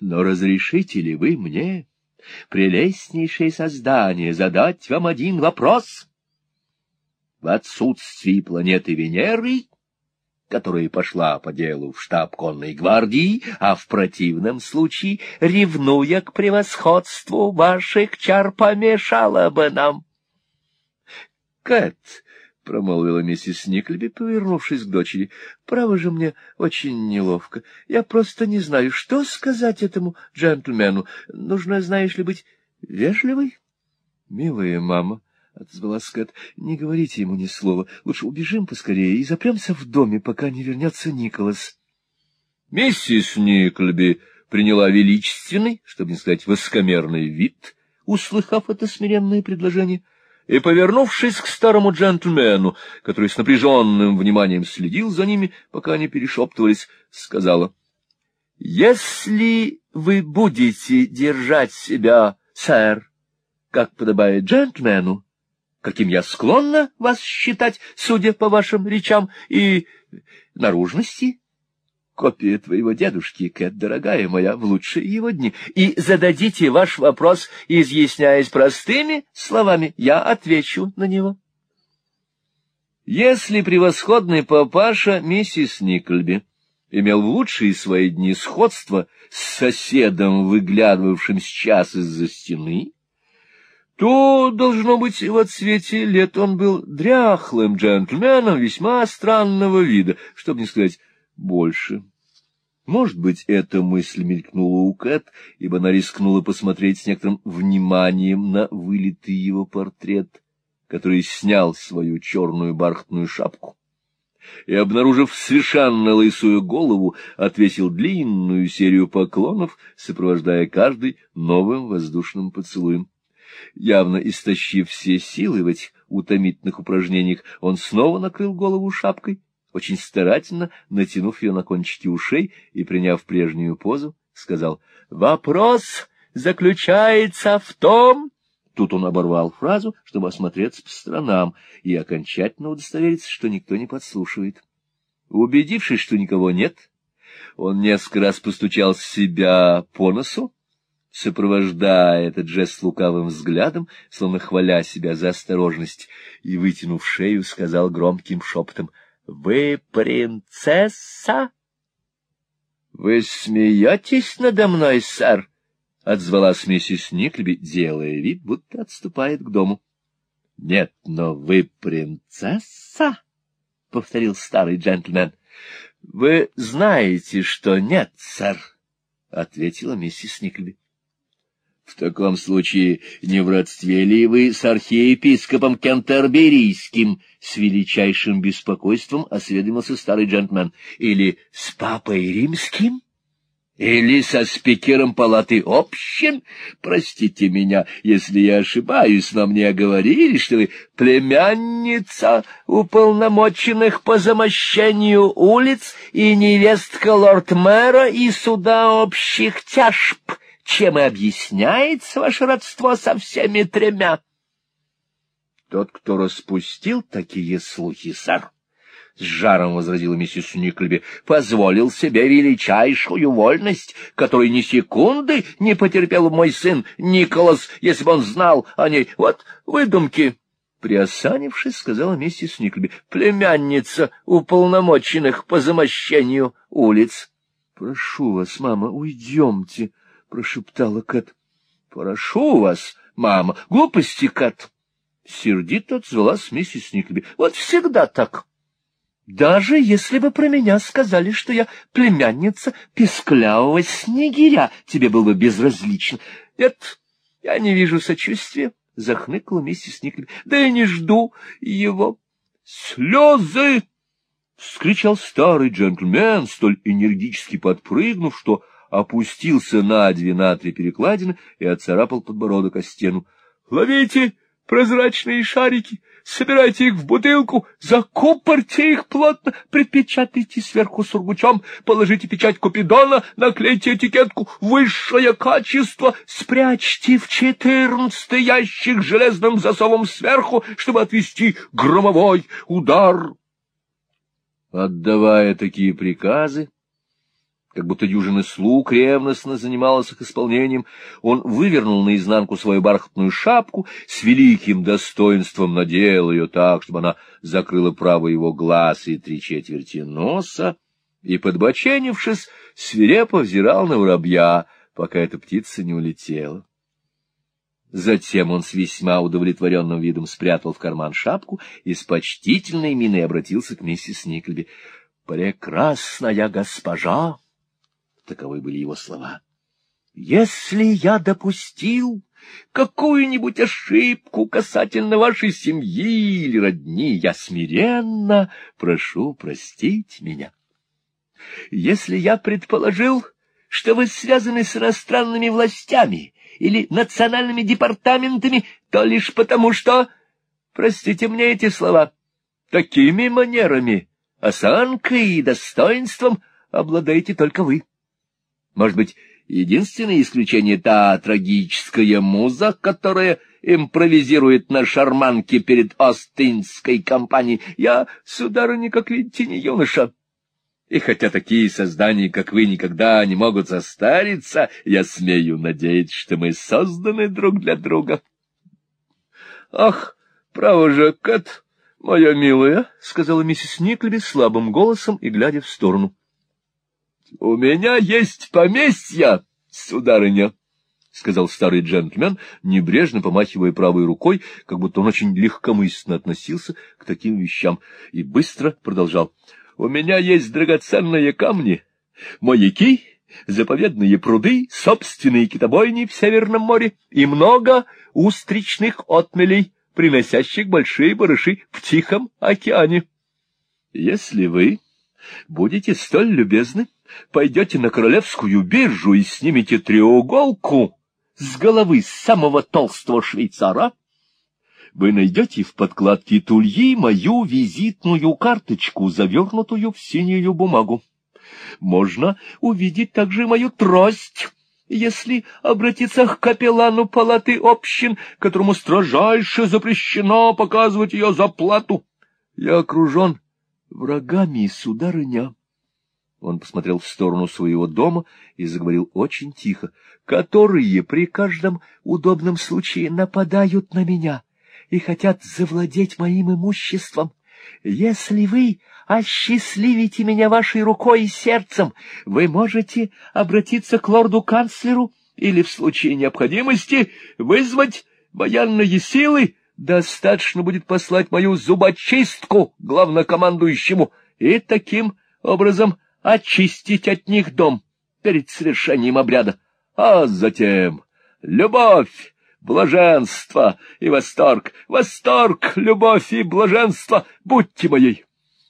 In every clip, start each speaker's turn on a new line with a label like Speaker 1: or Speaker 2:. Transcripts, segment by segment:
Speaker 1: Но разрешите ли вы мне, прелестнейшее создание, задать вам один вопрос? В отсутствии планеты Венеры которая пошла по делу в штаб конной гвардии, а в противном случае, ревнуя к превосходству ваших чар, помешала бы нам. — Кэт, — промолвила миссис Никльби, повернувшись к дочери, — право же мне очень неловко. Я просто не знаю, что сказать этому джентльмену. Нужно, знаешь ли, быть вежливой. — Милая мама, — отозвалась Кэт. — Не говорите ему ни слова. Лучше убежим поскорее и запремся в доме, пока не вернется Николас. Миссис Никльби приняла величественный, чтобы не сказать воскомерный вид, услыхав это смиренное предложение, и, повернувшись к старому джентльмену, который с напряженным вниманием следил за ними, пока они перешептывались, сказала, — Если вы будете держать себя, сэр, как подобает джентльмену, каким я склонна вас считать, судя по вашим речам и наружности. Копия твоего дедушки, Кэт, дорогая моя, в лучшие его дни. И зададите ваш вопрос, изъясняясь простыми словами, я отвечу на него. Если превосходный папаша миссис Никльби имел в лучшие свои дни сходство с соседом, выглядывавшим сейчас из-за стены, то, должно быть, в отсвете лет он был дряхлым джентльменом весьма странного вида, чтобы не сказать больше. Может быть, эта мысль мелькнула у Кэт, ибо она рискнула посмотреть с некоторым вниманием на вылитый его портрет, который снял свою черную бархатную шапку и, обнаружив совершенно лысую голову, отвесил длинную серию поклонов, сопровождая каждый новым воздушным поцелуем. Явно истощив все силы в этих утомительных упражнениях, он снова накрыл голову шапкой, очень старательно натянув ее на кончики ушей и, приняв прежнюю позу, сказал «Вопрос заключается в том...» Тут он оборвал фразу, чтобы осмотреться по сторонам и окончательно удостовериться, что никто не подслушивает. Убедившись, что никого нет, он несколько раз постучал себя по носу, сопровождая этот жест лукавым взглядом, словно хваля себя за осторожность, и, вытянув шею, сказал громким шепотом, — Вы принцесса? — Вы смеетесь надо мной, сэр? — отзвалась миссис Никлеби, делая вид, будто отступает к дому. — Нет, но вы принцесса? — повторил старый джентльмен. — Вы знаете, что нет, сэр, — ответила миссис Никлеби. В таком случае не в родстве ли вы с архиепископом Кентерберийским? С величайшим беспокойством осведомился старый джентльмен. Или с папой римским? Или со спикером палаты общин? Простите меня, если я ошибаюсь, но мне говорили, что вы племянница уполномоченных по замощению улиц и невестка лорд-мэра и суда общих тяжб чем и объясняется ваше родство со всеми тремя. Тот, кто распустил такие слухи, сэр, — с жаром возразила миссис Никльби, — позволил себе величайшую вольность, которой ни секунды не потерпел мой сын Николас, если бы он знал о ней. Вот выдумки. Приосанившись, сказала миссис Никльби, — племянница уполномоченных по замощению улиц. — Прошу вас, мама, уйдемте, — прошептала Кэт. — Прошу вас, мама, глупости, Кэт. Сердито отзвалась миссис Никлеби. — Вот всегда так. Даже если бы про меня сказали, что я племянница песклявого снегиря, тебе было бы безразлично. Нет, я не вижу сочувствия, — захныкала миссис Никлеби. — Да я не жду его. — Слезы! — вскричал старый джентльмен, столь энергически подпрыгнув, что опустился на две на три перекладины и отцарапал подбородок о стену. — Ловите прозрачные шарики, собирайте их в бутылку, закупорьте их плотно, припечатайте сверху сургучом, положите печать Купидона, наклейте этикетку «Высшее качество», спрячьте в четырнадцатый ящик железным засовом сверху, чтобы отвести громовой удар. Отдавая такие приказы, как будто дюжина слуг ревностно занималась их исполнением, он вывернул наизнанку свою бархатную шапку, с великим достоинством надел ее так, чтобы она закрыла правый его глаз и три четверти носа, и, подбоченившись, свирепо взирал на воробья, пока эта птица не улетела. Затем он с весьма удовлетворенным видом спрятал в карман шапку и с почтительной миной обратился к миссис Никльби. — Прекрасная госпожа! Таковы были его слова. Если я допустил какую-нибудь ошибку касательно вашей семьи или родни, я смиренно прошу простить меня. Если я предположил, что вы связаны с иностранными властями или национальными департаментами, то лишь потому, что, простите мне эти слова, такими манерами, осанкой и достоинством обладаете только вы. Может быть, единственное исключение — та трагическая муза, которая импровизирует на шарманке перед Остинской компанией. Я, сударыня, как видите, не юноша. И хотя такие создания, как вы, никогда не могут состариться, я смею надеяться, что мы созданы друг для друга. — Ах, право же, Кэт, моя милая, — сказала миссис Никлеби слабым голосом и глядя в сторону. — У меня есть поместье, сударыня, — сказал старый джентльмен, небрежно помахивая правой рукой, как будто он очень легкомысленно относился к таким вещам, и быстро продолжал. — У меня есть драгоценные камни, маяки, заповедные пруды, собственные китобойни в Северном море и много устричных отмелей, приносящих большие барыши в Тихом океане. Если вы будете столь любезны, пойдете на королевскую биржу и снимете треуголку с головы самого толстого швейцара, вы найдете в подкладке тульи мою визитную карточку, завернутую в синюю бумагу. Можно увидеть также мою трость, если обратиться к капеллану палаты общин, которому строжайше запрещено показывать ее за плату. Я окружен врагами, сударыня. Он посмотрел в сторону своего дома и заговорил очень тихо, которые при каждом удобном случае нападают на меня и хотят завладеть моим имуществом. Если вы осчастливите меня вашей рукой и сердцем, вы можете обратиться к лорду-канцлеру или, в случае необходимости, вызвать военные силы, достаточно будет послать мою зубочистку главнокомандующему, и таким образом очистить от них дом перед совершением обряда, а затем любовь, блаженство и восторг, восторг, любовь и блаженство, будьте моей,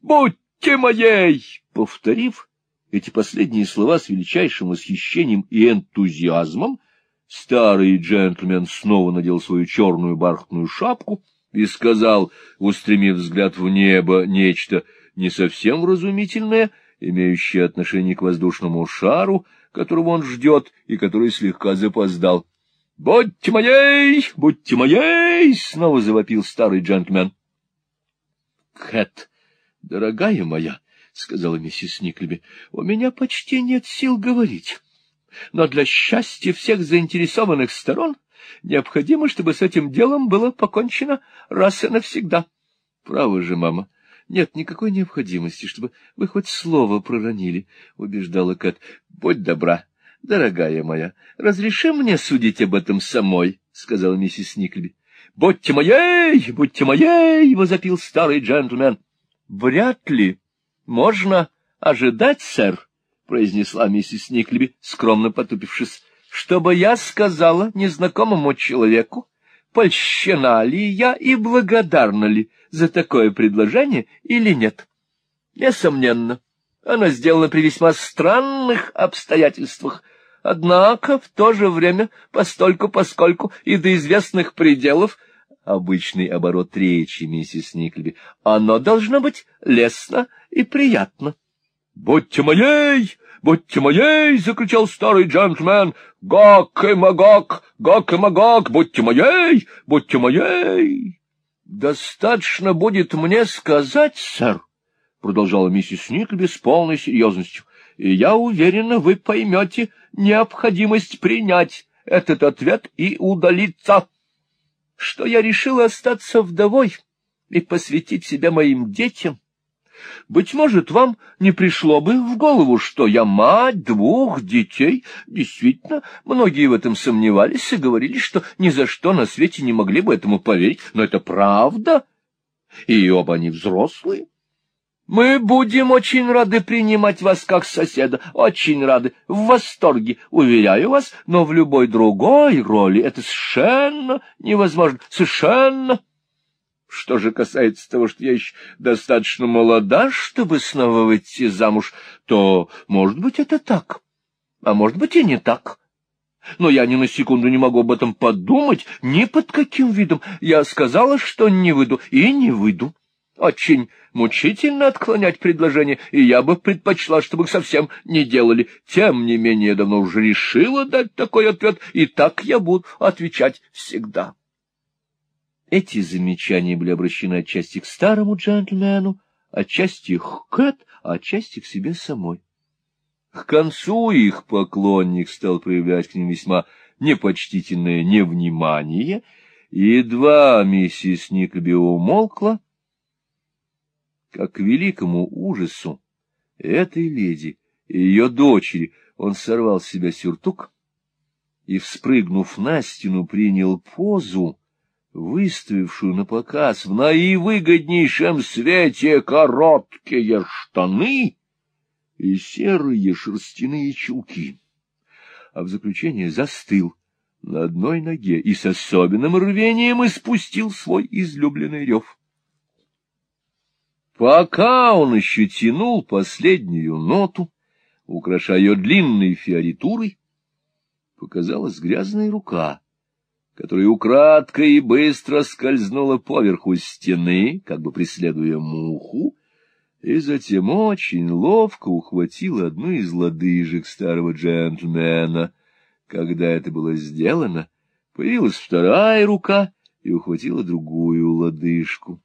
Speaker 1: будьте моей, повторив эти последние слова с величайшим восхищением и энтузиазмом, старый джентльмен снова надел свою черную бархатную шапку и сказал, устремив взгляд в небо, нечто не совсем вразумительное — имеющее отношение к воздушному шару, которого он ждет и который слегка запоздал. — Будьте моей! Будьте моей! — снова завопил старый джентльмен. — Кэт, дорогая моя, — сказала миссис Никлеби, — у меня почти нет сил говорить. Но для счастья всех заинтересованных сторон необходимо, чтобы с этим делом было покончено раз и навсегда. Право же, мама, — нет никакой необходимости, чтобы вы хоть слово проронили, — убеждала Кэт. — Будь добра, дорогая моя, разреши мне судить об этом самой, — сказала миссис Никлеби. — Будьте моей, будьте моей, — возопил старый джентльмен. — Вряд ли можно ожидать, сэр, — произнесла миссис Никлеби, скромно потупившись, — чтобы я сказала незнакомому человеку, польщена ли я и благодарна ли за такое предложение или нет. Несомненно, она сделана при весьма странных обстоятельствах, однако в то же время, постольку-поскольку и до известных пределов, обычный оборот речи миссис Никлеби, оно должно быть лестно и приятно. — Будьте моей! Будьте моей! — закричал старый джентльмен. — Гак и Магак! Гак и Магак! Будьте моей! Будьте моей! — Достаточно будет мне сказать, сэр, — продолжала миссис Никльби с полной серьезностью, — и я уверена, вы поймете необходимость принять этот ответ и удалиться, что я решила остаться вдовой и посвятить себя моим детям. Быть может, вам не пришло бы в голову, что я мать двух детей. Действительно, многие в этом сомневались и говорили, что ни за что на свете не могли бы этому поверить, но это правда, и оба они взрослые. Мы будем очень рады принимать вас как соседа, очень рады, в восторге, уверяю вас, но в любой другой роли это совершенно невозможно, совершенно. Что же касается того, что я еще достаточно молода, чтобы снова выйти замуж, то, может быть, это так, а может быть и не так. Но я ни на секунду не могу об этом подумать, ни под каким видом. Я сказала, что не выйду, и не выйду. Очень мучительно отклонять предложение, и я бы предпочла, чтобы их совсем не делали. Тем не менее, я давно уже решила дать такой ответ, и так я буду отвечать всегда. Эти замечания были обращены отчасти к старому джентльмену, отчасти к Кэт, а отчасти к себе самой. К концу их поклонник стал проявлять к ним весьма непочтительное невнимание, и едва миссис Никоби умолкла, как к великому ужасу этой леди и ее дочери он сорвал с себя сюртук и, вспрыгнув на стену, принял позу, выставившую на показ в наивыгоднейшем свете короткие штаны и серые шерстяные чулки, а в заключение застыл на одной ноге и с особенным рвением испустил свой излюбленный рев. Пока он еще тянул последнюю ноту, украшая ее длинной фиоритурой, показалась грязная рука, которая украдкой и быстро скользнула поверху стены, как бы преследуя муху, и затем очень ловко ухватила одну из лодыжек старого джентльмена. Когда это было сделано, появилась вторая рука и ухватила другую лодыжку.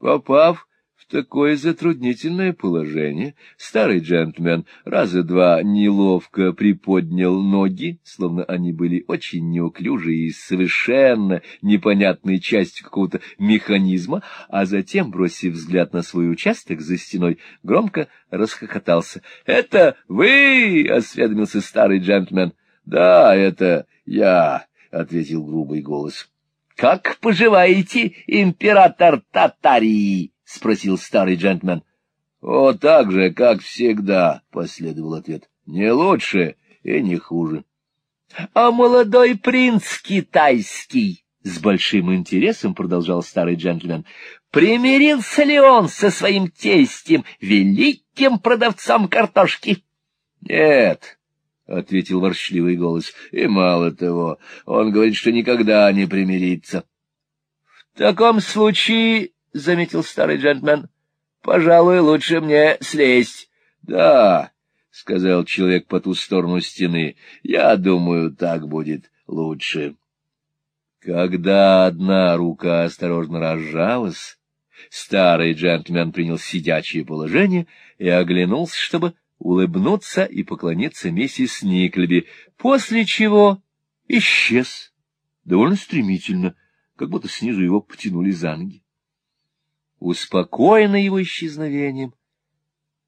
Speaker 1: Попав в такое затруднительное положение старый джентльмен раза два неловко приподнял ноги, словно они были очень неуклюжие и совершенно непонятной частью какого-то механизма, а затем, бросив взгляд на свой участок за стеной, громко расхохотался. — Это вы? — осведомился старый джентльмен. — Да, это я, — ответил грубый голос. — Как поживаете, император Татарии? — спросил старый джентльмен. — О, так же, как всегда, — последовал ответ. — Не лучше и не хуже. — А молодой принц китайский, — с большим интересом продолжал старый джентльмен, — примирился ли он со своим тестем, великим продавцом картошки? — Нет, — ответил ворчливый голос, — и мало того, он говорит, что никогда не примирится. — В таком случае — заметил старый джентльмен. — Пожалуй, лучше мне слезть. — Да, — сказал человек по ту сторону стены, — я думаю, так будет лучше. Когда одна рука осторожно разжалась, старый джентльмен принял сидячее положение и оглянулся, чтобы улыбнуться и поклониться миссис Никлеби, после чего исчез довольно стремительно, как будто снизу его потянули за ноги. Успокоенная его исчезновением,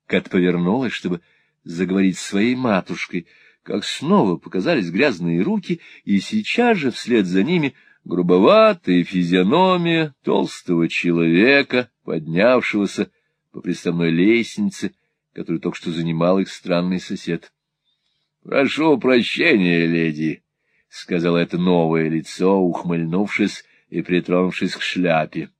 Speaker 1: Кат повернулась, чтобы заговорить с своей матушкой, как снова показались грязные руки, и сейчас же вслед за ними грубоватая физиономия толстого человека, поднявшегося по приставной лестнице, которую только что занимал их странный сосед. — Прошу прощения, леди, — сказала это новое лицо, ухмыльнувшись и притронувшись к шляпе.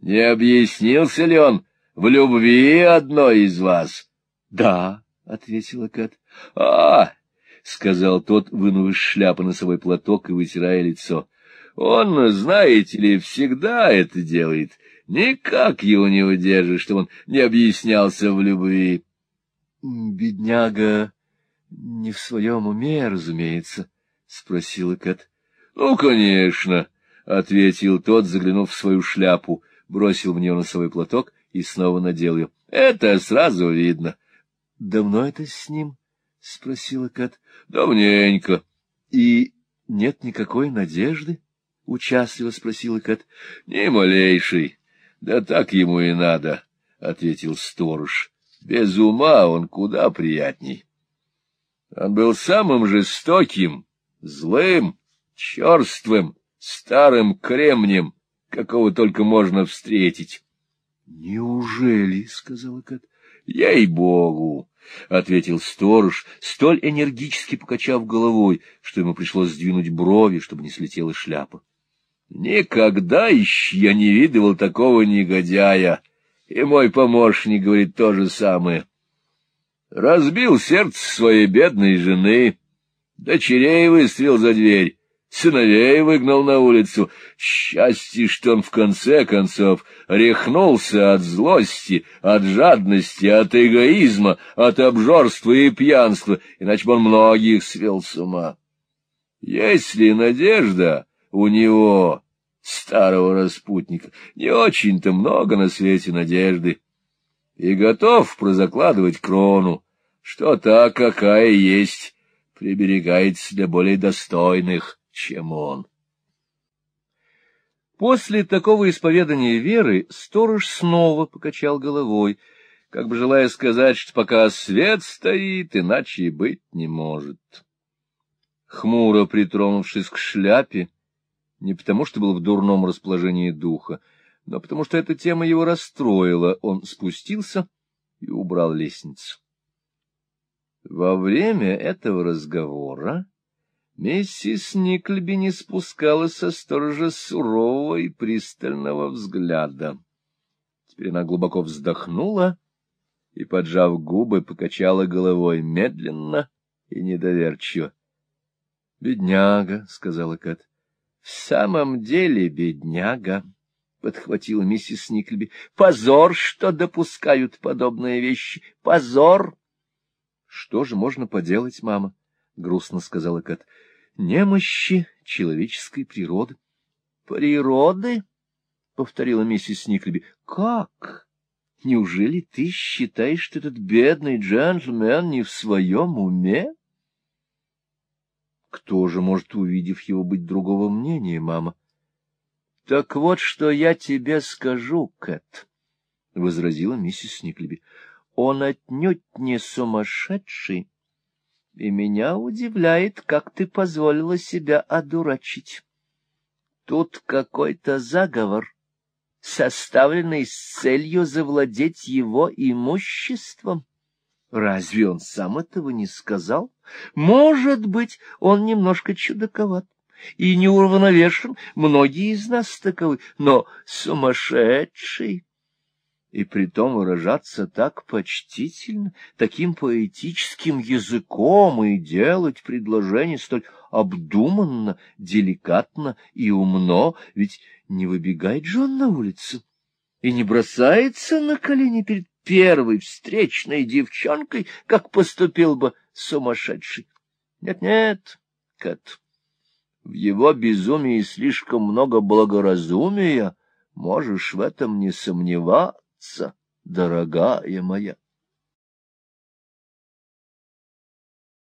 Speaker 1: Не объяснился ли он в любви одной из вас? — Да, — ответила Кэт. — А, — сказал тот, вынув из шляпы носовой платок и вытирая лицо. — Он, знаете ли, всегда это делает. Никак его не удержишь, что он не объяснялся в любви. — Бедняга не в своем уме, разумеется, — спросила Кэт. — Ну, конечно, — ответил тот, заглянув в свою шляпу бросил в нее носовой платок и снова надел ее. — Это сразу видно. — Давно это с ним? — спросила Кэт. — Давненько. — И нет никакой надежды? — участливо спросила Кэт. — Ни малейшей. Да так ему и надо, — ответил сторож. — Без ума он куда приятней. Он был самым жестоким, злым, черствым, старым кремнем, какого только можно встретить. — Неужели? — сказала Кэт. — Ей-богу! — ответил сторож, столь энергически покачав головой, что ему пришлось сдвинуть брови, чтобы не слетела шляпа. — Никогда еще я не видывал такого негодяя, и мой помощник говорит то же самое. Разбил сердце своей бедной жены, дочерей выстрел за дверь, сыновей выгнал на улицу. Счастье, что он в конце концов рехнулся от злости, от жадности, от эгоизма, от обжорства и пьянства, иначе бы он многих свел с ума. Если надежда у него, старого распутника, не очень-то много на свете надежды, и готов прозакладывать крону, что та, какая есть, приберегается для более достойных чем он. После такого исповедания веры сторож снова покачал головой, как бы желая сказать, что пока свет стоит, иначе и быть не может. Хмуро притронувшись к шляпе, не потому что был в дурном расположении духа, но потому что эта тема его расстроила, он спустился и убрал лестницу. Во время этого разговора Миссис Никльби не спускала со сторожа сурового и пристального взгляда. Теперь она глубоко вздохнула и, поджав губы, покачала головой медленно и недоверчиво. — Бедняга, — сказала Кэт. — В самом деле бедняга, — подхватила миссис Никльби. — Позор, что допускают подобные вещи. Позор! — Что же можно поделать, мама? — грустно сказала Кэт немощи человеческой природы. — Природы? — повторила миссис Никлеби. — Как? Неужели ты считаешь, что этот бедный джентльмен не в своем уме? Кто же может, увидев его, быть другого мнения, мама? — Так вот, что я тебе скажу, Кэт, — возразила миссис Никлеби. — Он отнюдь не сумасшедший и меня удивляет, как ты позволила себя одурачить. Тут какой-то заговор, составленный с целью завладеть его имуществом. Разве он сам этого не сказал? Может быть, он немножко чудаковат и неуравновешен, многие из нас таковы, но сумасшедший и притом выражаться так почтительно, таким поэтическим языком и делать предложение столь обдуманно, деликатно и умно, ведь не выбегает же он на улицу и не бросается на колени перед первой встречной девчонкой, как поступил бы сумасшедший. Нет-нет, Кэт, в его безумии слишком много благоразумия, можешь в этом не сомневаться дорогая моя.